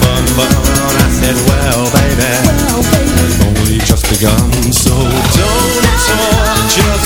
fun, fun, fun. I said, well, baby, well, baby. only just begun. So don't talk, just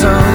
sun.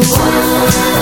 What a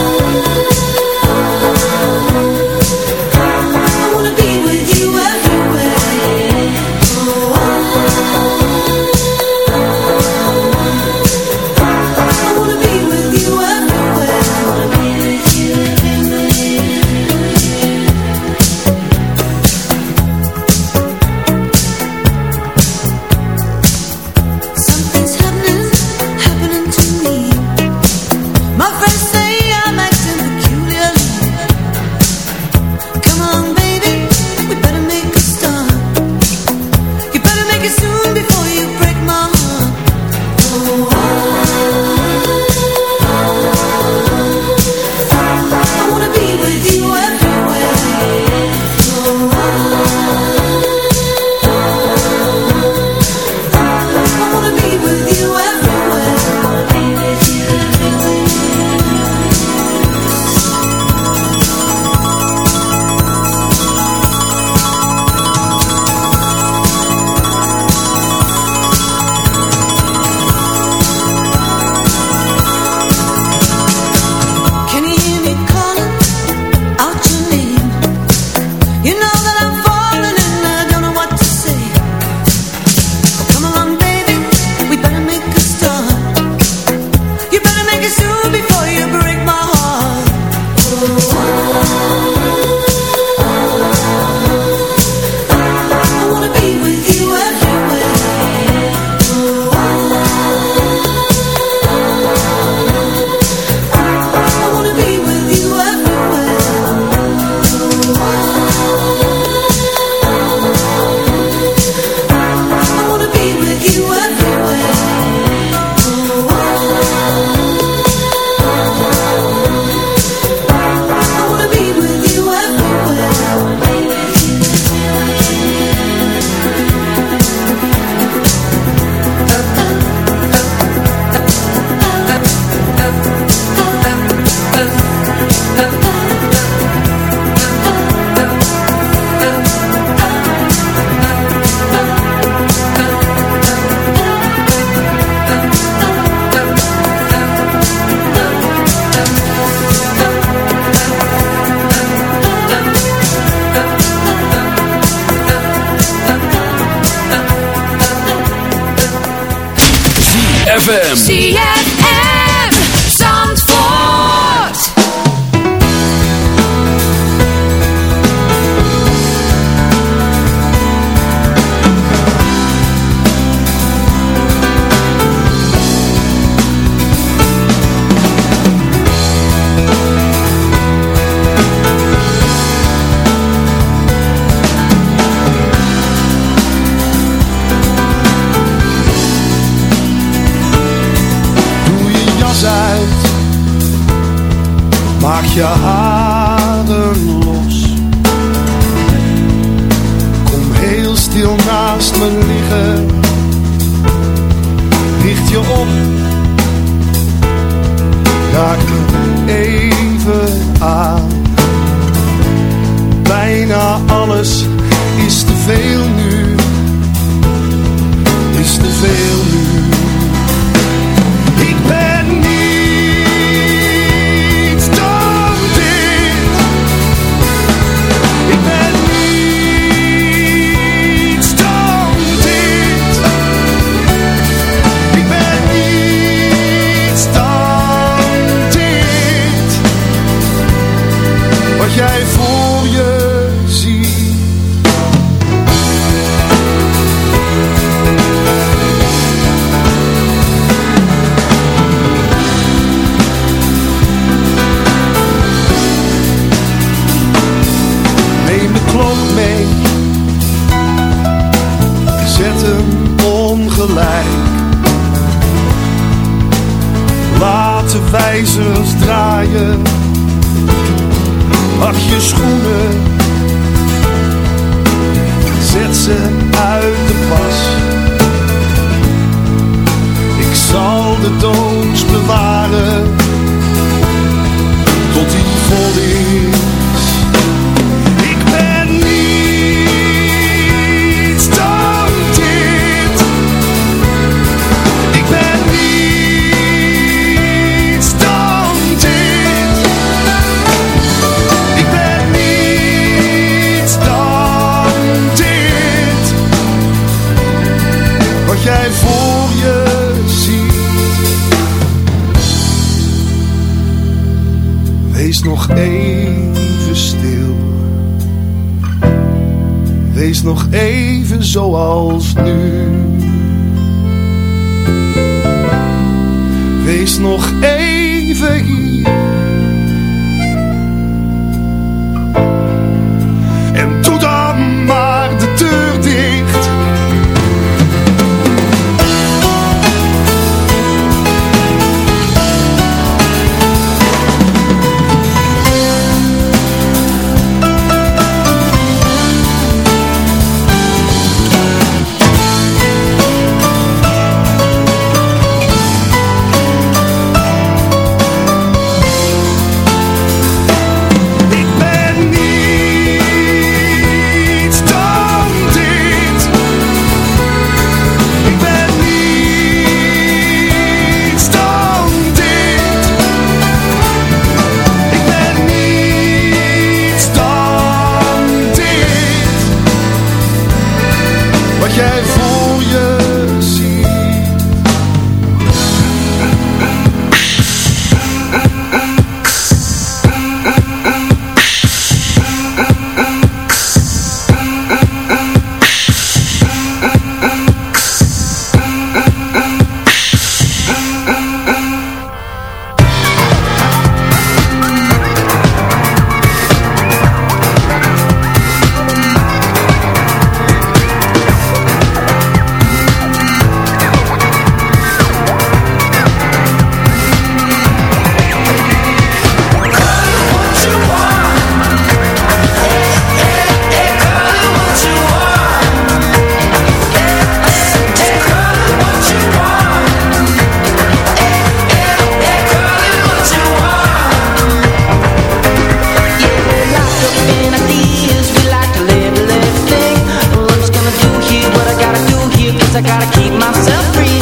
ben niet dan dit. I gotta keep myself free.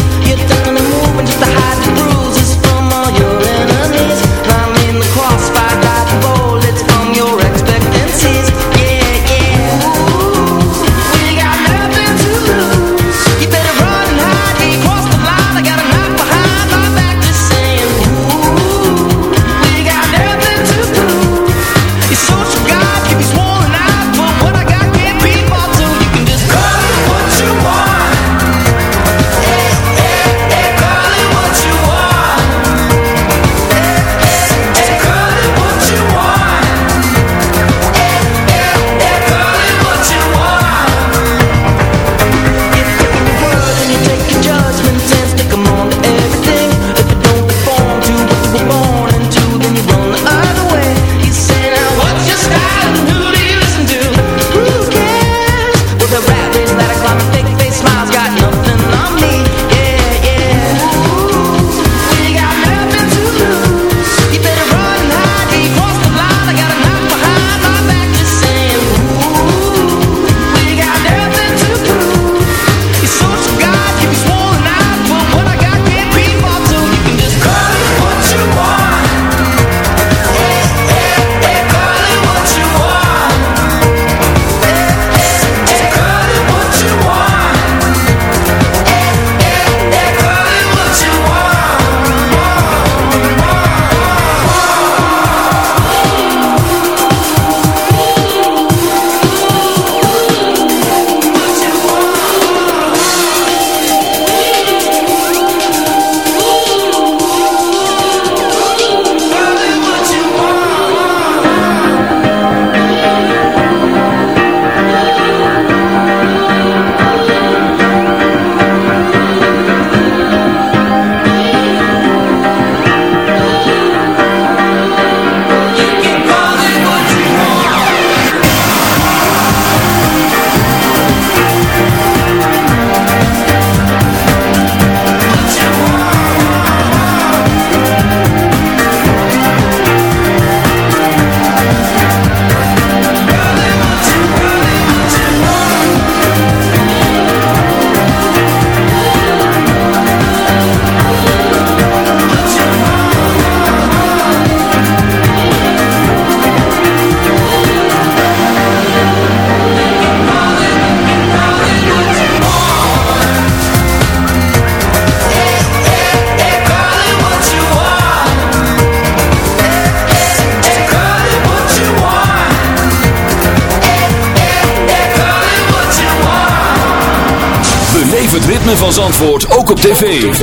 Zandvoort ook op tv.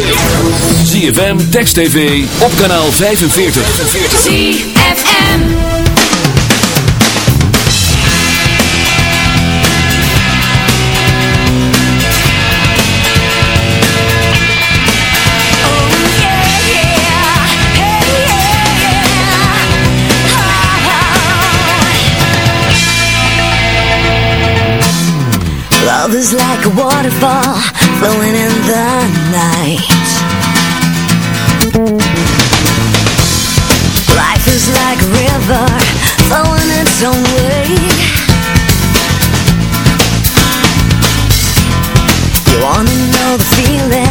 ZFM, Text TV, op kanaal 45. ZFM Love is like a waterfall flowing in Wanna know the feeling.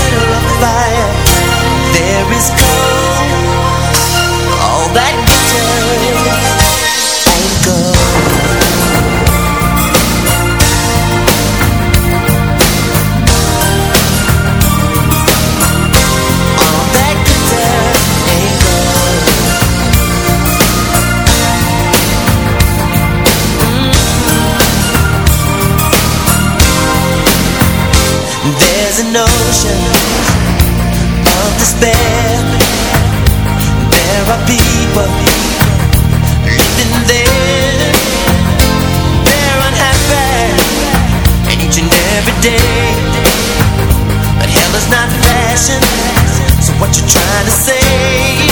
center of the fire. There is gold All that glitters. Ain't gold mm-hmm. There's an ocean of There are people living there. They're unhappy each and every day. But hell is not fashion So what you trying to say?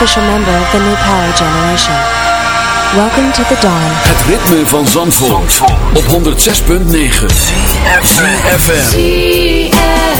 official member of the new power generation. Welcome to the dawn. Het ritme van Zandvoort, op 106.9. FM.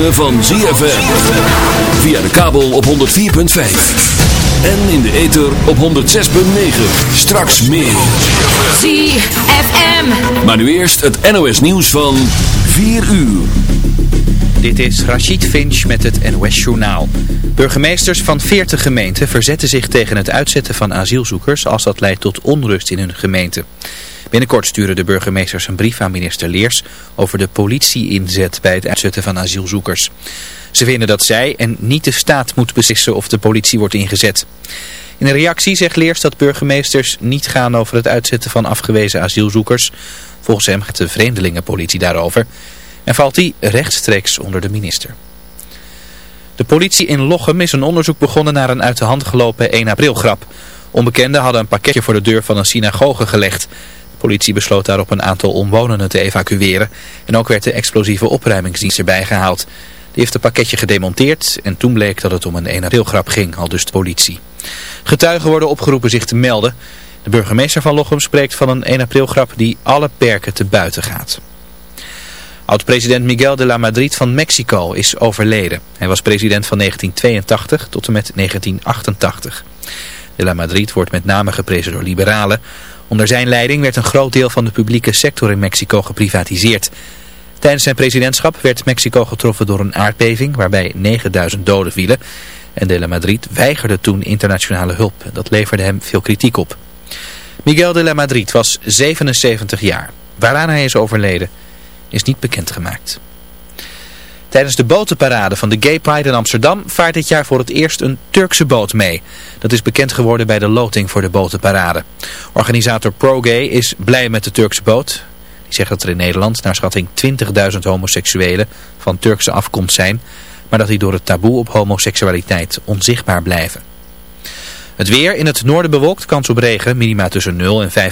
Ritme van ZFM. Via de kabel op 104.5. En in de ether op 106.9. Straks meer. ZFM. Maar nu eerst het NOS nieuws van 4 uur. Dit is Rachid Finch met het NOS Journaal. Burgemeesters van 40 gemeenten verzetten zich tegen het uitzetten van asielzoekers als dat leidt tot onrust in hun gemeente. Binnenkort sturen de burgemeesters een brief aan minister Leers over de politie-inzet bij het uitzetten van asielzoekers. Ze vinden dat zij en niet de staat moet beslissen of de politie wordt ingezet. In een reactie zegt Leers dat burgemeesters niet gaan over het uitzetten van afgewezen asielzoekers. Volgens hem gaat de vreemdelingenpolitie daarover en valt die rechtstreeks onder de minister. De politie in Lochem is een onderzoek begonnen naar een uit de hand gelopen 1 april grap. Onbekenden hadden een pakketje voor de deur van een synagoge gelegd. Politie besloot daarop een aantal omwonenden te evacueren. En ook werd de explosieve opruimingsdienst erbij gehaald. Die heeft het pakketje gedemonteerd en toen bleek dat het om een 1 april grap ging, al dus de politie. Getuigen worden opgeroepen zich te melden. De burgemeester van Lochem spreekt van een 1 april grap die alle perken te buiten gaat. Oud-president Miguel de la Madrid van Mexico is overleden. Hij was president van 1982 tot en met 1988. De la Madrid wordt met name geprezen door liberalen. Onder zijn leiding werd een groot deel van de publieke sector in Mexico geprivatiseerd. Tijdens zijn presidentschap werd Mexico getroffen door een aardbeving waarbij 9000 doden vielen. En de la Madrid weigerde toen internationale hulp. Dat leverde hem veel kritiek op. Miguel de la Madrid was 77 jaar. Waaraan hij is overleden is niet bekendgemaakt. Tijdens de botenparade van de Gay Pride in Amsterdam vaart dit jaar voor het eerst een Turkse boot mee. Dat is bekend geworden bij de loting voor de botenparade. Organisator ProGay is blij met de Turkse boot. Die zegt dat er in Nederland naar schatting 20.000 homoseksuelen van Turkse afkomst zijn, maar dat die door het taboe op homoseksualiteit onzichtbaar blijven. Het weer in het noorden bewolkt, kans op regen, minima tussen 0 en 5.